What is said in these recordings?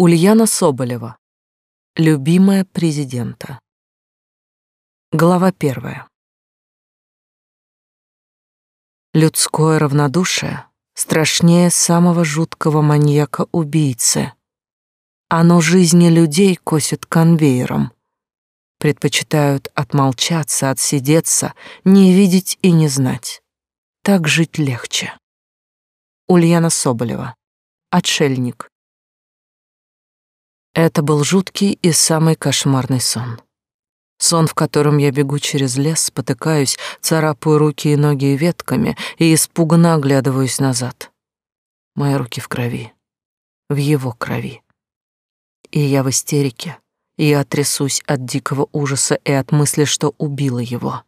Ульяна Соболева. Любимая президента. Глава первая. Людское равнодушие страшнее самого жуткого маньяка-убийцы. Оно жизни людей косит конвейером. Предпочитают отмолчаться, отсидеться, не видеть и не знать. Так жить легче. Ульяна Соболева. Отшельник. Это был жуткий и самый кошмарный сон. Сон, в котором я бегу через лес, спотыкаюсь, царапаю руки и ноги ветками и испуганно оглядываюсь назад. Мои руки в крови. В его крови. И я в истерике. И я трясусь от дикого ужаса и от мысли, что убила его.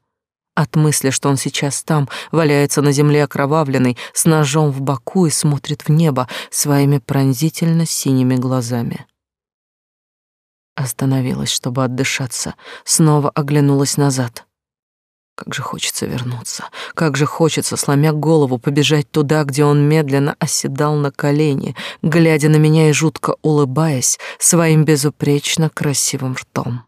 От мысли, что он сейчас там, валяется на земле окровавленный, с ножом в боку и смотрит в небо своими пронзительно синими глазами. Остановилась, чтобы отдышаться, снова оглянулась назад. Как же хочется вернуться, как же хочется, сломя голову, побежать туда, где он медленно оседал на колени, глядя на меня и жутко улыбаясь своим безупречно красивым ртом.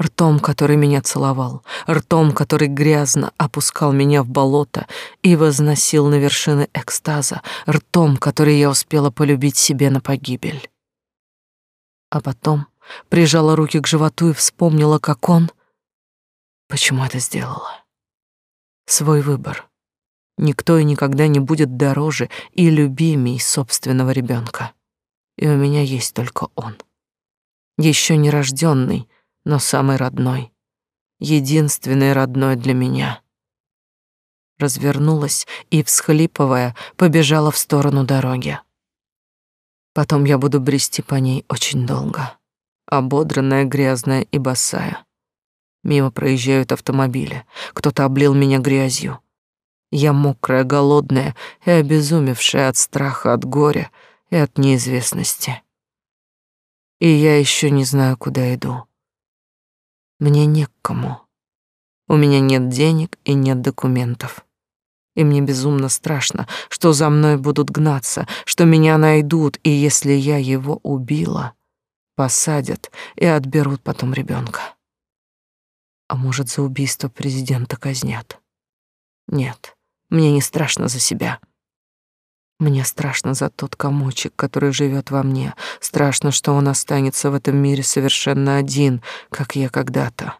Ртом, который меня целовал, ртом, который грязно опускал меня в болото и возносил на вершины экстаза, ртом, который я успела полюбить себе на погибель. А потом прижала руки к животу и вспомнила, как он... Почему это сделала? Свой выбор. Никто и никогда не будет дороже и любимей собственного ребенка. И у меня есть только он. Еще не рожденный, но самый родной. Единственный родной для меня. Развернулась и, всхлипывая, побежала в сторону дороги. Потом я буду брести по ней очень долго ободранная, грязная и босая. Мимо проезжают автомобили. Кто-то облил меня грязью. Я мокрая, голодная и обезумевшая от страха, от горя и от неизвестности. И я еще не знаю, куда иду. Мне не к кому. У меня нет денег и нет документов. И мне безумно страшно, что за мной будут гнаться, что меня найдут, и если я его убила, посадят и отберут потом ребенка. А может, за убийство президента казнят? Нет, мне не страшно за себя. Мне страшно за тот комочек, который живет во мне. Страшно, что он останется в этом мире совершенно один, как я когда-то.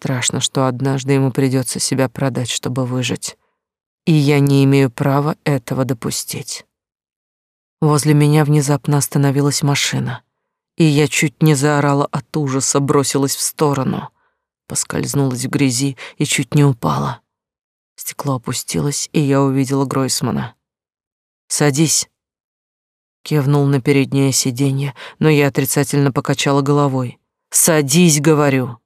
Страшно, что однажды ему придется себя продать, чтобы выжить. И я не имею права этого допустить. Возле меня внезапно остановилась машина и я чуть не заорала от ужаса, бросилась в сторону, поскользнулась в грязи и чуть не упала. Стекло опустилось, и я увидела Гройсмана. «Садись», — кивнул на переднее сиденье, но я отрицательно покачала головой. «Садись, говорю».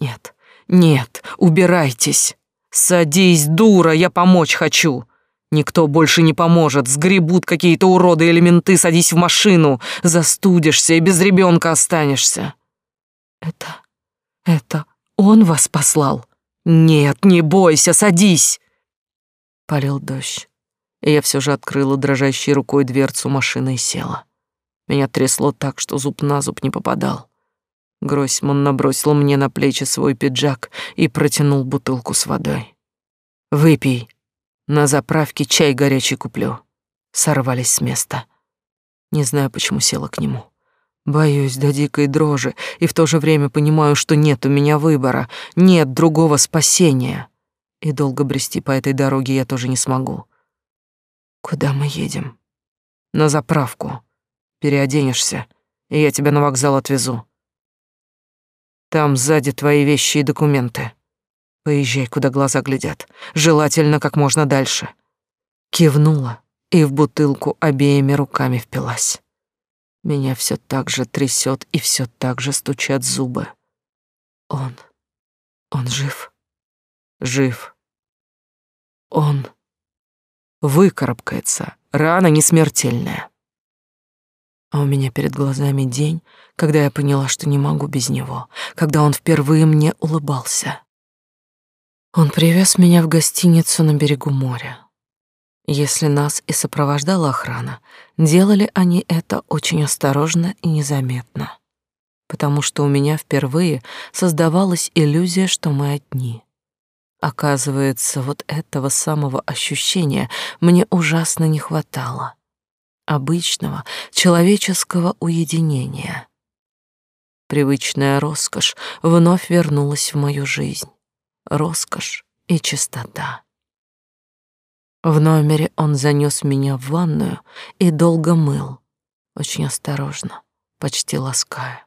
«Нет, нет, убирайтесь. Садись, дура, я помочь хочу». Никто больше не поможет, сгребут какие-то уроды элементы, садись в машину, застудишься и без ребенка останешься. Это... это он вас послал? Нет, не бойся, садись. Полил дождь, и я все же открыла дрожащей рукой дверцу машины и села. Меня трясло так, что зуб на зуб не попадал. Гроссман набросил мне на плечи свой пиджак и протянул бутылку с водой. «Выпей», на заправке чай горячий куплю. Сорвались с места. Не знаю, почему села к нему. Боюсь до дикой дрожи и в то же время понимаю, что нет у меня выбора, нет другого спасения. И долго брести по этой дороге я тоже не смогу. Куда мы едем? На заправку. Переоденешься, и я тебя на вокзал отвезу. Там сзади твои вещи и документы. Поезжай, куда глаза глядят. Желательно как можно дальше. Кивнула и в бутылку обеими руками впилась. Меня все так же трясет и все так же стучат зубы. Он... он жив? Жив. Он... выкарабкается. Рана не смертельная. А у меня перед глазами день, когда я поняла, что не могу без него, когда он впервые мне улыбался. Он привез меня в гостиницу на берегу моря. Если нас и сопровождала охрана, делали они это очень осторожно и незаметно, потому что у меня впервые создавалась иллюзия, что мы одни. Оказывается, вот этого самого ощущения мне ужасно не хватало. Обычного человеческого уединения. Привычная роскошь вновь вернулась в мою жизнь. Роскошь и чистота. В номере он занес меня в ванную и долго мыл, очень осторожно, почти лаская,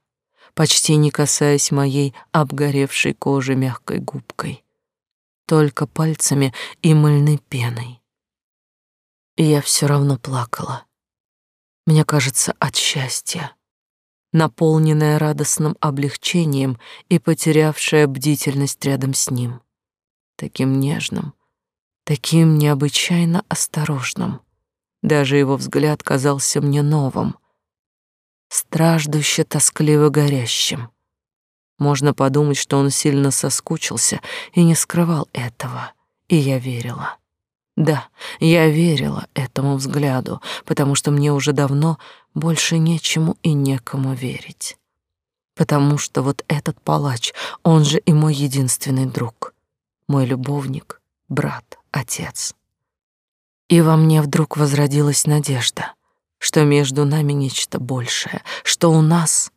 почти не касаясь моей обгоревшей кожи мягкой губкой, только пальцами и мыльной пеной. И я все равно плакала. Мне кажется, от счастья, наполненная радостным облегчением и потерявшая бдительность рядом с ним, таким нежным, таким необычайно осторожным. Даже его взгляд казался мне новым, страждуще тоскливо горящим. Можно подумать, что он сильно соскучился и не скрывал этого, и я верила. Да, я верила этому взгляду, потому что мне уже давно больше нечему и некому верить. Потому что вот этот палач, он же и мой единственный друг, мой любовник, брат отец. И во мне вдруг возродилась надежда, что между нами нечто большее, что у нас,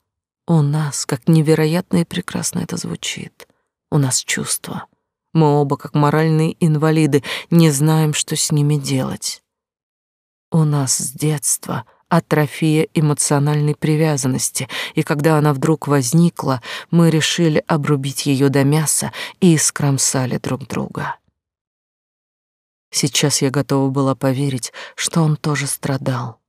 у нас, как невероятно и прекрасно это звучит, у нас чувства. Мы оба, как моральные инвалиды, не знаем, что с ними делать. У нас с детства атрофия эмоциональной привязанности, и когда она вдруг возникла, мы решили обрубить ее до мяса и искромсали друг друга. Сейчас я готова была поверить, что он тоже страдал.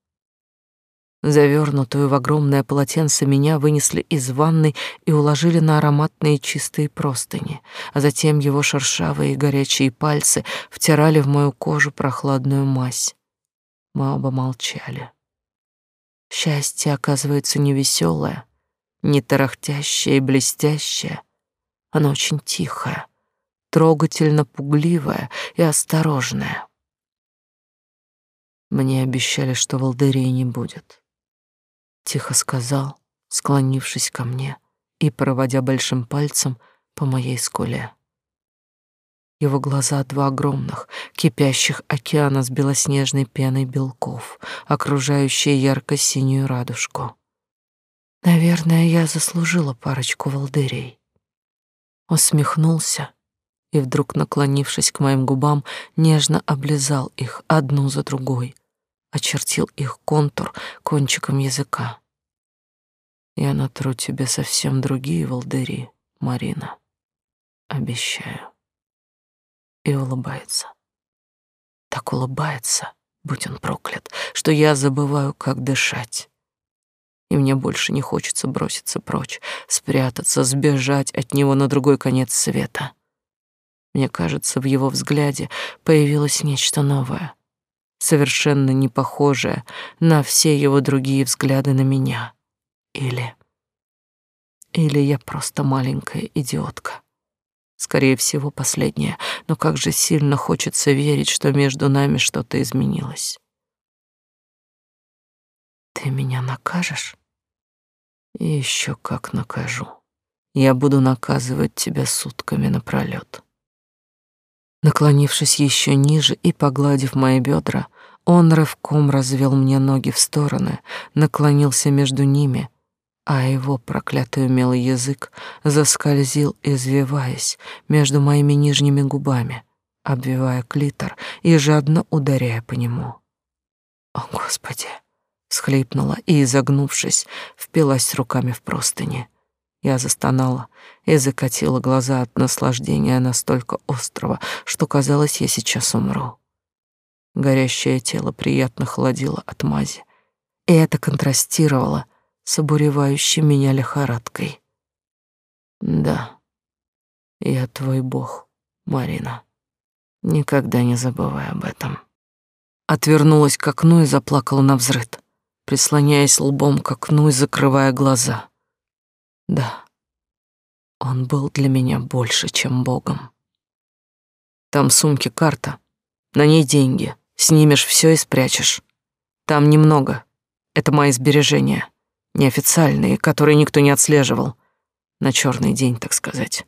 Завернутую в огромное полотенце меня вынесли из ванной и уложили на ароматные чистые простыни, а затем его шершавые и горячие пальцы втирали в мою кожу прохладную мазь. Мы оба молчали. Счастье, оказывается, не веселое, не тарахтящее и блестящее. Оно очень тихое, трогательно пугливая и осторожная. Мне обещали, что волдырей не будет. Тихо сказал, склонившись ко мне и проводя большим пальцем по моей скуле. Его глаза два огромных, кипящих океана с белоснежной пеной белков, окружающие ярко-синюю радужку. Наверное, я заслужила парочку волдырей. Усмехнулся и вдруг, наклонившись к моим губам, нежно облизал их одну за другой, очертил их контур кончиком языка. Я натру тебе совсем другие волдыри, Марина. Обещаю. И улыбается. Так улыбается, будь он проклят, что я забываю, как дышать. И мне больше не хочется броситься прочь, спрятаться, сбежать от него на другой конец света. Мне кажется, в его взгляде появилось нечто новое, совершенно не похожее на все его другие взгляды на меня. Или... Или я просто маленькая идиотка. Скорее всего, последнее, но как же сильно хочется верить, что между нами что-то изменилось. Ты меня накажешь? И еще как накажу. Я буду наказывать тебя сутками напролёт. Наклонившись еще ниже и погладив мои бедра, он рывком развел мне ноги в стороны, наклонился между ними, а его проклятый умелый язык заскользил, извиваясь между моими нижними губами, обвивая клитор и жадно ударяя по нему. «О, Господи!» — схлипнула и, изогнувшись, впилась руками в простыни. Я застонала и закатила глаза от наслаждения настолько острого, что казалось, я сейчас умру. Горящее тело приятно холодило от мази, и это контрастировало с обуревающей меня лихорадкой. Да, я твой бог, Марина. Никогда не забывай об этом. Отвернулась к окну и заплакала на взрыд, прислоняясь лбом к окну и закрывая глаза. Да, он был для меня больше, чем Богом. Там в сумке карта, на ней деньги, Снимешь все и спрячешь. Там немного. Это мои сбережения. Неофициальные, которые никто не отслеживал. На черный день, так сказать.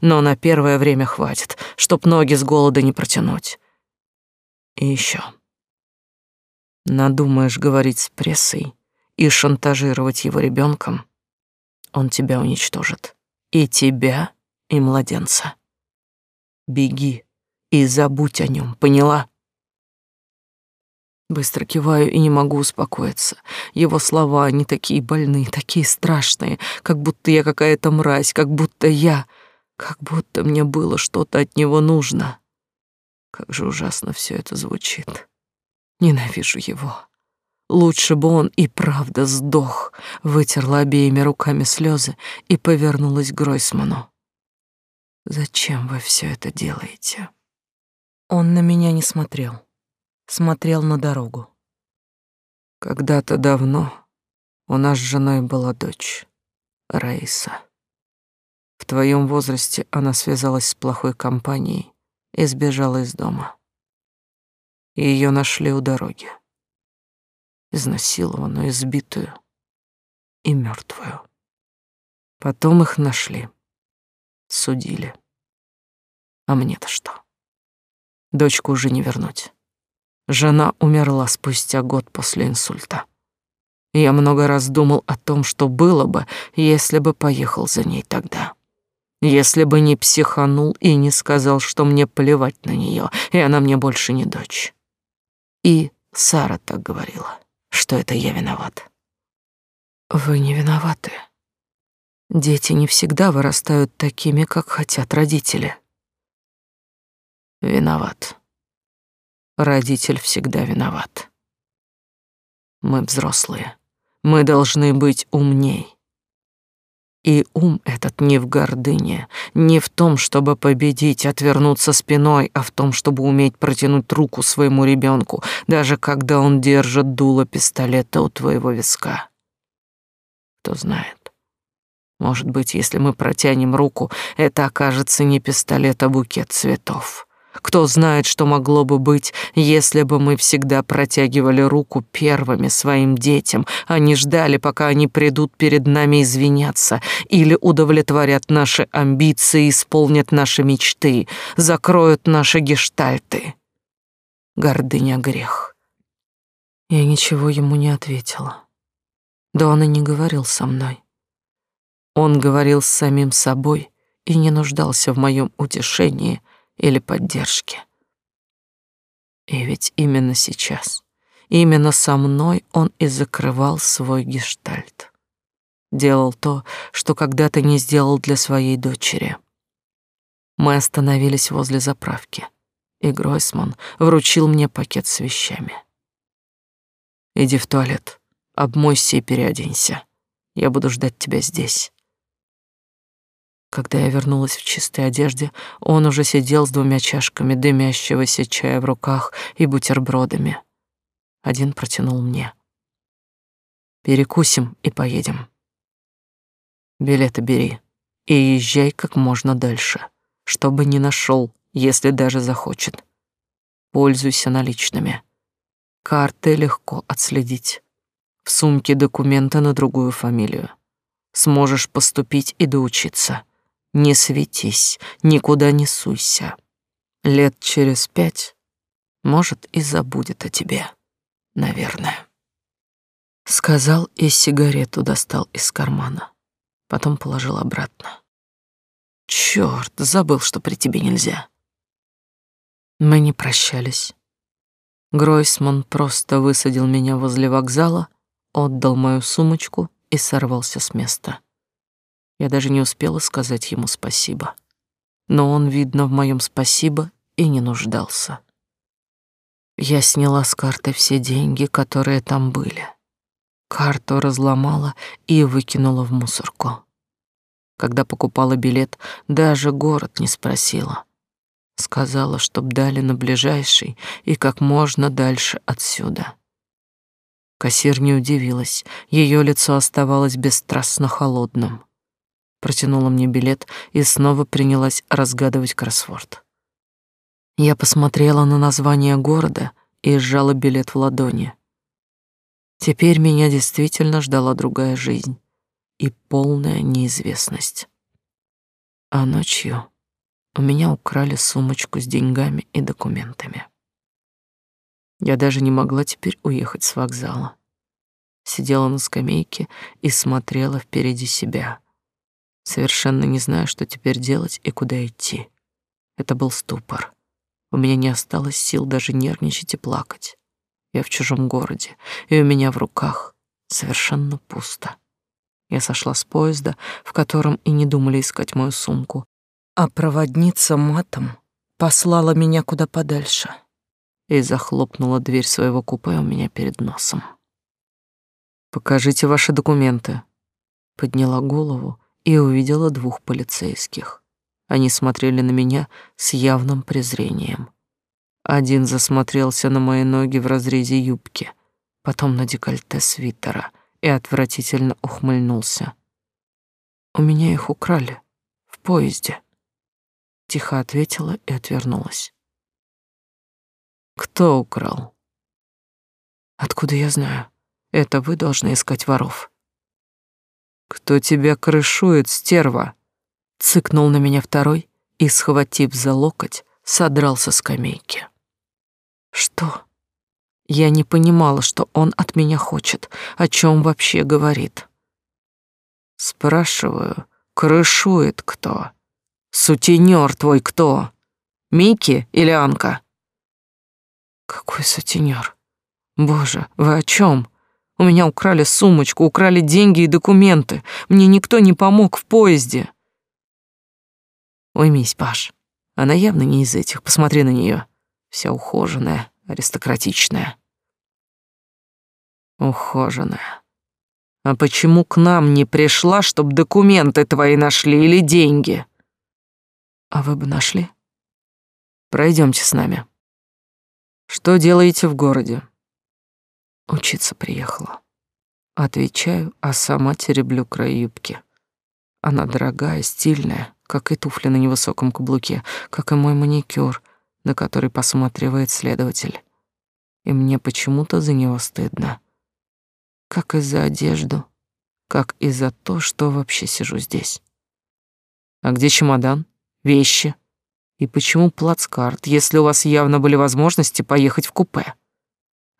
Но на первое время хватит, чтоб ноги с голода не протянуть. И еще. Надумаешь говорить с прессой и шантажировать его ребенком, он тебя уничтожит. И тебя, и младенца. Беги и забудь о нем, поняла? Быстро киваю и не могу успокоиться. Его слова, они такие больные, такие страшные, как будто я какая-то мразь, как будто я... Как будто мне было что-то от него нужно. Как же ужасно все это звучит. Ненавижу его. Лучше бы он и правда сдох. Вытерла обеими руками слезы и повернулась к Гройсману. Зачем вы все это делаете? Он на меня не смотрел смотрел на дорогу. Когда-то давно у нас с женой была дочь, Раиса. В твоем возрасте она связалась с плохой компанией и сбежала из дома. Ее нашли у дороги. Изнасилованную, избитую и мертвую. Потом их нашли, судили. А мне-то что? Дочку уже не вернуть. Жена умерла спустя год после инсульта. Я много раз думал о том, что было бы, если бы поехал за ней тогда. Если бы не психанул и не сказал, что мне плевать на нее, и она мне больше не дочь. И Сара так говорила, что это я виноват. Вы не виноваты. Дети не всегда вырастают такими, как хотят родители. Виноват. Родитель всегда виноват. Мы взрослые. Мы должны быть умней. И ум этот не в гордыне, не в том, чтобы победить, отвернуться спиной, а в том, чтобы уметь протянуть руку своему ребенку, даже когда он держит дуло пистолета у твоего виска. Кто знает. Может быть, если мы протянем руку, это окажется не пистолет, а букет цветов. Кто знает, что могло бы быть, если бы мы всегда протягивали руку первыми своим детям, а не ждали, пока они придут перед нами извиняться или удовлетворят наши амбиции, исполнят наши мечты, закроют наши гештальты. Гордыня — грех. Я ничего ему не ответила. Да он и не говорил со мной. Он говорил с самим собой и не нуждался в моем утешении — или поддержки. И ведь именно сейчас, именно со мной он и закрывал свой гештальт. Делал то, что когда-то не сделал для своей дочери. Мы остановились возле заправки, и Гройсман вручил мне пакет с вещами. «Иди в туалет, обмойся и переоденься. Я буду ждать тебя здесь. Когда я вернулась в чистой одежде, он уже сидел с двумя чашками дымящегося чая в руках и бутербродами. Один протянул мне. «Перекусим и поедем. Билеты бери и езжай как можно дальше, чтобы не нашел, если даже захочет. Пользуйся наличными. Карты легко отследить. В сумке документы на другую фамилию. Сможешь поступить и доучиться». Не светись, никуда не суйся. Лет через пять, может, и забудет о тебе, наверное. Сказал и сигарету достал из кармана, потом положил обратно. Чёрт, забыл, что при тебе нельзя. Мы не прощались. Гройсман просто высадил меня возле вокзала, отдал мою сумочку и сорвался с места. Я даже не успела сказать ему спасибо. Но он, видно, в моем спасибо и не нуждался. Я сняла с карты все деньги, которые там были. Карту разломала и выкинула в мусорку. Когда покупала билет, даже город не спросила. Сказала, чтоб дали на ближайший и как можно дальше отсюда. Кассир не удивилась, ее лицо оставалось бесстрастно холодным протянула мне билет и снова принялась разгадывать кроссворд. Я посмотрела на название города и сжала билет в ладони. Теперь меня действительно ждала другая жизнь и полная неизвестность. А ночью у меня украли сумочку с деньгами и документами. Я даже не могла теперь уехать с вокзала. Сидела на скамейке и смотрела впереди себя, совершенно не зная, что теперь делать и куда идти. Это был ступор. У меня не осталось сил даже нервничать и плакать. Я в чужом городе, и у меня в руках совершенно пусто. Я сошла с поезда, в котором и не думали искать мою сумку, а проводница матом послала меня куда подальше и захлопнула дверь своего купе у меня перед носом. «Покажите ваши документы». Подняла голову и увидела двух полицейских. Они смотрели на меня с явным презрением. Один засмотрелся на мои ноги в разрезе юбки, потом на декольте свитера и отвратительно ухмыльнулся. У меня их украли в поезде. Тихо ответила и отвернулась. Кто украл? Откуда я знаю? Это вы должны искать воров. Кто тебя крышует, стерва? Цыкнул на меня второй и, схватив за локоть, содрал со скамейки. Что? Я не понимала, что он от меня хочет, о чем вообще говорит. Спрашиваю, крышует кто? Сутенер твой кто? Мики или Анка? Какой сутенер? Боже, вы о чем? У меня украли сумочку, украли деньги и документы. Мне никто не помог в поезде. Уймись, Паш. Она явно не из этих. Посмотри на нее. Вся ухоженная, аристократичная. Ухоженная. А почему к нам не пришла, чтобы документы твои нашли или деньги? А вы бы нашли? Пройдемте с нами. Что делаете в городе? Учиться приехала. Отвечаю, а сама тереблю край юбки. Она дорогая, стильная, как и туфли на невысоком каблуке, как и мой маникюр, на который посматривает следователь. И мне почему-то за него стыдно. Как и за одежду, как и за то, что вообще сижу здесь. А где чемодан? Вещи? И почему плацкарт, если у вас явно были возможности поехать в купе?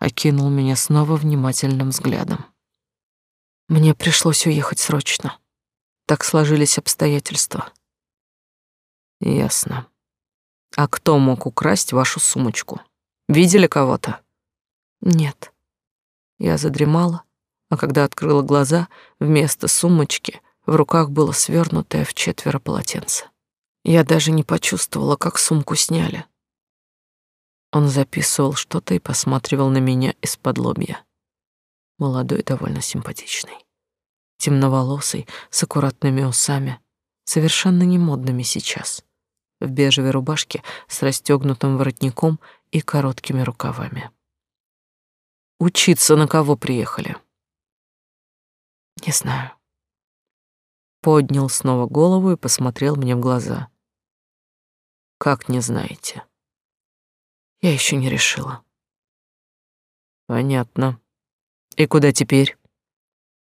Окинул меня снова внимательным взглядом. Мне пришлось уехать срочно. Так сложились обстоятельства. Ясно. А кто мог украсть вашу сумочку? Видели кого-то? Нет. Я задремала, а когда открыла глаза, вместо сумочки в руках было свернутое в четверо полотенце. Я даже не почувствовала, как сумку сняли. Он записывал что-то и посматривал на меня из-под лобья. Молодой, довольно симпатичный. Темноволосый, с аккуратными усами, совершенно не модными сейчас. В бежевой рубашке с расстегнутым воротником и короткими рукавами. Учиться на кого приехали? Не знаю. Поднял снова голову и посмотрел мне в глаза. Как не знаете? Я еще не решила. Понятно. И куда теперь?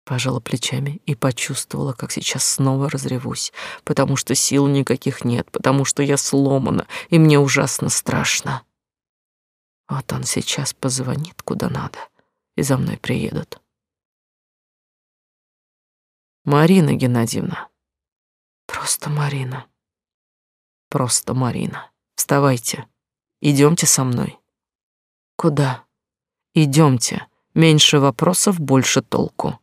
Пожала плечами и почувствовала, как сейчас снова разревусь, потому что сил никаких нет, потому что я сломана, и мне ужасно страшно. Вот он сейчас позвонит куда надо, и за мной приедут. Марина Геннадьевна. Просто Марина. Просто Марина. Вставайте. Идемте со мной. Куда? Идемте. Меньше вопросов, больше толку.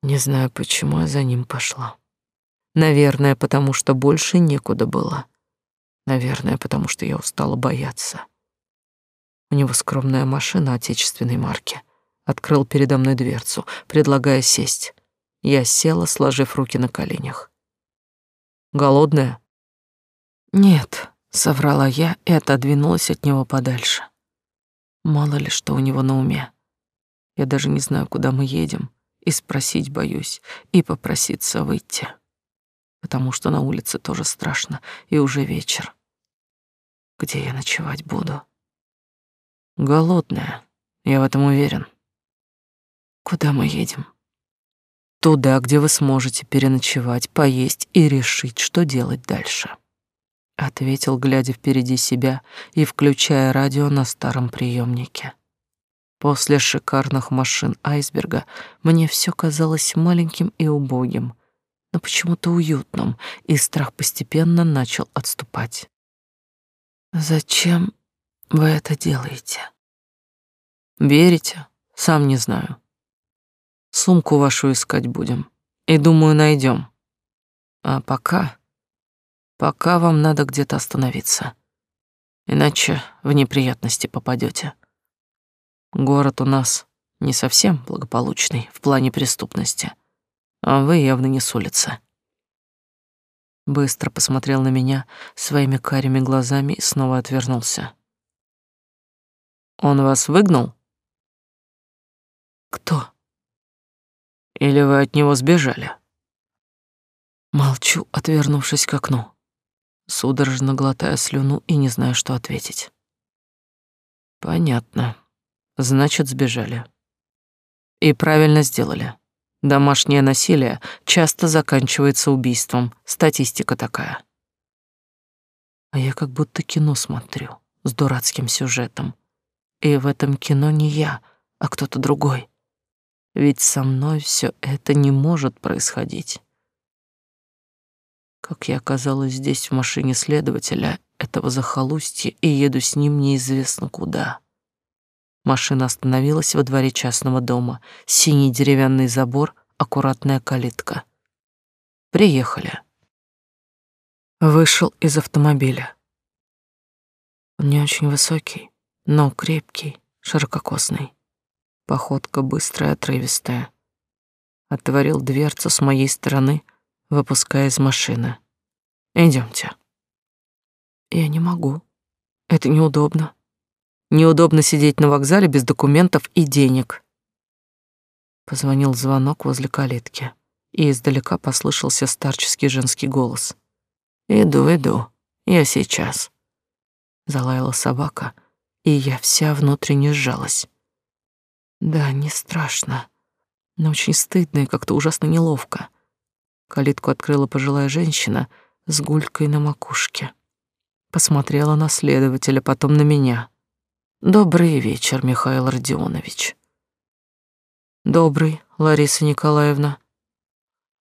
Не знаю, почему я за ним пошла. Наверное, потому что больше некуда было. Наверное, потому что я устала бояться. У него скромная машина отечественной марки. Открыл передо мной дверцу, предлагая сесть. Я села, сложив руки на коленях. Голодная? «Нет», — соврала я и отодвинулась от него подальше. Мало ли что у него на уме. Я даже не знаю, куда мы едем, и спросить боюсь, и попроситься выйти. Потому что на улице тоже страшно, и уже вечер. Где я ночевать буду? Голодная, я в этом уверен. Куда мы едем? Туда, где вы сможете переночевать, поесть и решить, что делать дальше. Ответил, глядя впереди себя и включая радио на старом приемнике. После шикарных машин айсберга мне все казалось маленьким и убогим, но почему-то уютным, и страх постепенно начал отступать. Зачем вы это делаете? Верите? Сам не знаю. Сумку вашу искать будем. И думаю, найдем. А пока... Пока вам надо где-то остановиться. Иначе в неприятности попадете. Город у нас не совсем благополучный в плане преступности. А вы явно не с улицы. Быстро посмотрел на меня своими карими глазами и снова отвернулся. Он вас выгнал? Кто? Или вы от него сбежали? Молчу, отвернувшись к окну, судорожно глотая слюну и не знаю, что ответить. Понятно. Значит, сбежали. И правильно сделали. Домашнее насилие часто заканчивается убийством. Статистика такая. А я как будто кино смотрю с дурацким сюжетом. И в этом кино не я, а кто-то другой. Ведь со мной все это не может происходить. Как я оказалась здесь в машине следователя этого захолустья и еду с ним неизвестно куда. Машина остановилась во дворе частного дома. Синий деревянный забор, аккуратная калитка. Приехали. Вышел из автомобиля. Он не очень высокий, но крепкий, ширококосный. Походка быстрая, отрывистая. Отворил дверцу с моей стороны, выпуская из машины. Идемте. Я не могу. Это неудобно. Неудобно сидеть на вокзале без документов и денег. Позвонил звонок возле калитки, и издалека послышался старческий женский голос. «Иду, иду, я сейчас». Залаяла собака, и я вся внутренне сжалась. Да, не страшно, но очень стыдно и как-то ужасно неловко. Калитку открыла пожилая женщина с гулькой на макушке. Посмотрела на следователя, потом на меня. Добрый вечер, Михаил Родионович. Добрый, Лариса Николаевна.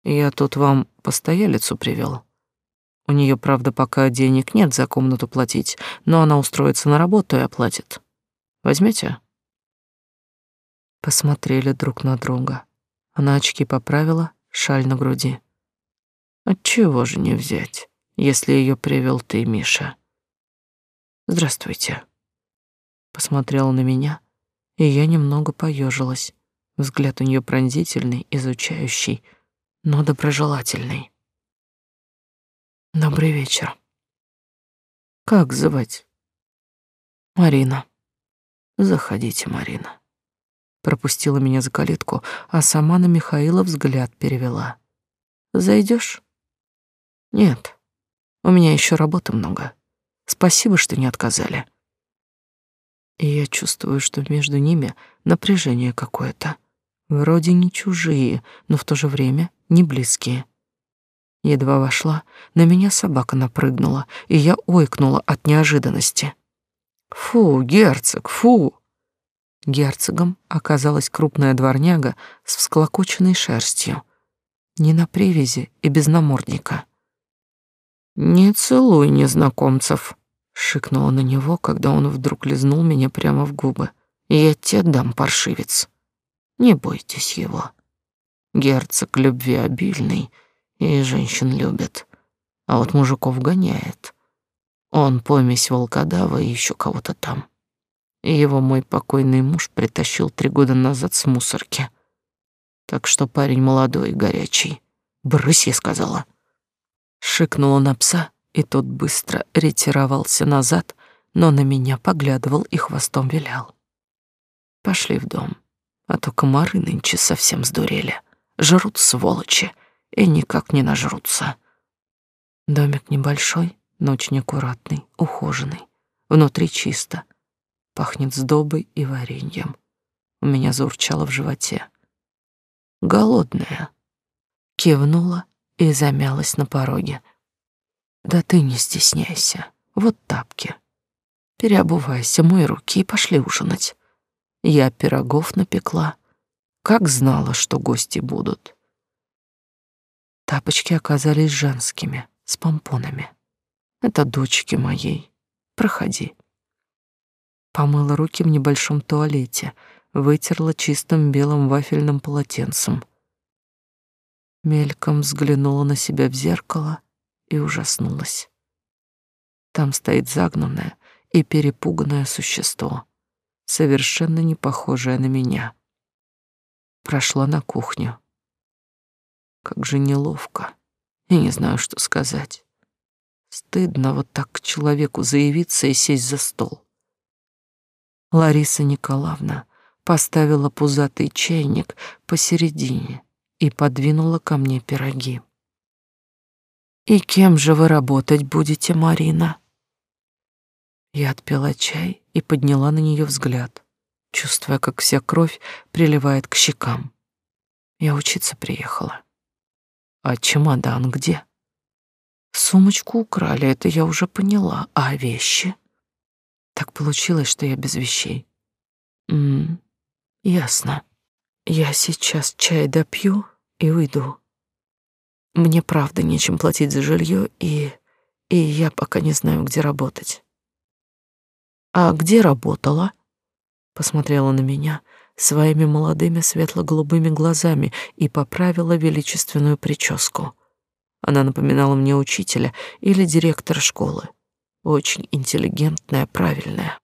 Я тут вам постоялицу привел. У нее, правда, пока денег нет за комнату платить, но она устроится на работу и оплатит. Возьмете? Посмотрели друг на друга. Она очки поправила, шаль на груди. Отчего же не взять, если ее привел ты, Миша? Здравствуйте посмотрела на меня, и я немного поежилась. Взгляд у нее пронзительный, изучающий, но доброжелательный. Добрый вечер. Как звать? Марина. Заходите, Марина. Пропустила меня за калитку, а сама на Михаила взгляд перевела. Зайдешь? Нет. У меня еще работы много. Спасибо, что не отказали и я чувствую, что между ними напряжение какое-то. Вроде не чужие, но в то же время не близкие. Едва вошла, на меня собака напрыгнула, и я ойкнула от неожиданности. «Фу, герцог, фу!» Герцогом оказалась крупная дворняга с всклокоченной шерстью, не на привязи и без намордника. «Не целуй незнакомцев», Шикнула на него, когда он вдруг лизнул меня прямо в губы. «Я тебе дам, паршивец. Не бойтесь его. Герцог любви обильный и женщин любит, а вот мужиков гоняет. Он помесь волкодава и еще кого-то там. Его мой покойный муж притащил три года назад с мусорки. Так что парень молодой и горячий. Брысь, я сказала. Шикнула на пса и тот быстро ретировался назад, но на меня поглядывал и хвостом вилял. Пошли в дом, а то комары нынче совсем сдурели. Жрут сволочи и никак не нажрутся. Домик небольшой, но очень аккуратный, ухоженный. Внутри чисто. Пахнет сдобой и вареньем. У меня заурчало в животе. Голодная. Кивнула и замялась на пороге. Да ты не стесняйся. Вот тапки. Переобувайся, мой руки и пошли ужинать. Я пирогов напекла. Как знала, что гости будут. Тапочки оказались женскими, с помпонами. Это дочки моей. Проходи. Помыла руки в небольшом туалете, вытерла чистым белым вафельным полотенцем. Мельком взглянула на себя в зеркало и ужаснулась. Там стоит загнанное и перепуганное существо, совершенно не похожее на меня. Прошла на кухню. Как же неловко. Я не знаю, что сказать. Стыдно вот так к человеку заявиться и сесть за стол. Лариса Николаевна поставила пузатый чайник посередине и подвинула ко мне пироги. «И кем же вы работать будете, Марина?» Я отпила чай и подняла на нее взгляд, чувствуя, как вся кровь приливает к щекам. Я учиться приехала. А чемодан где? Сумочку украли, это я уже поняла. А вещи? Так получилось, что я без вещей. М, ясно. Я сейчас чай допью и уйду. Мне правда нечем платить за жилье, и и я пока не знаю, где работать. А где работала? Посмотрела на меня своими молодыми светло-голубыми глазами и поправила величественную прическу. Она напоминала мне учителя или директора школы очень интеллигентная, правильная.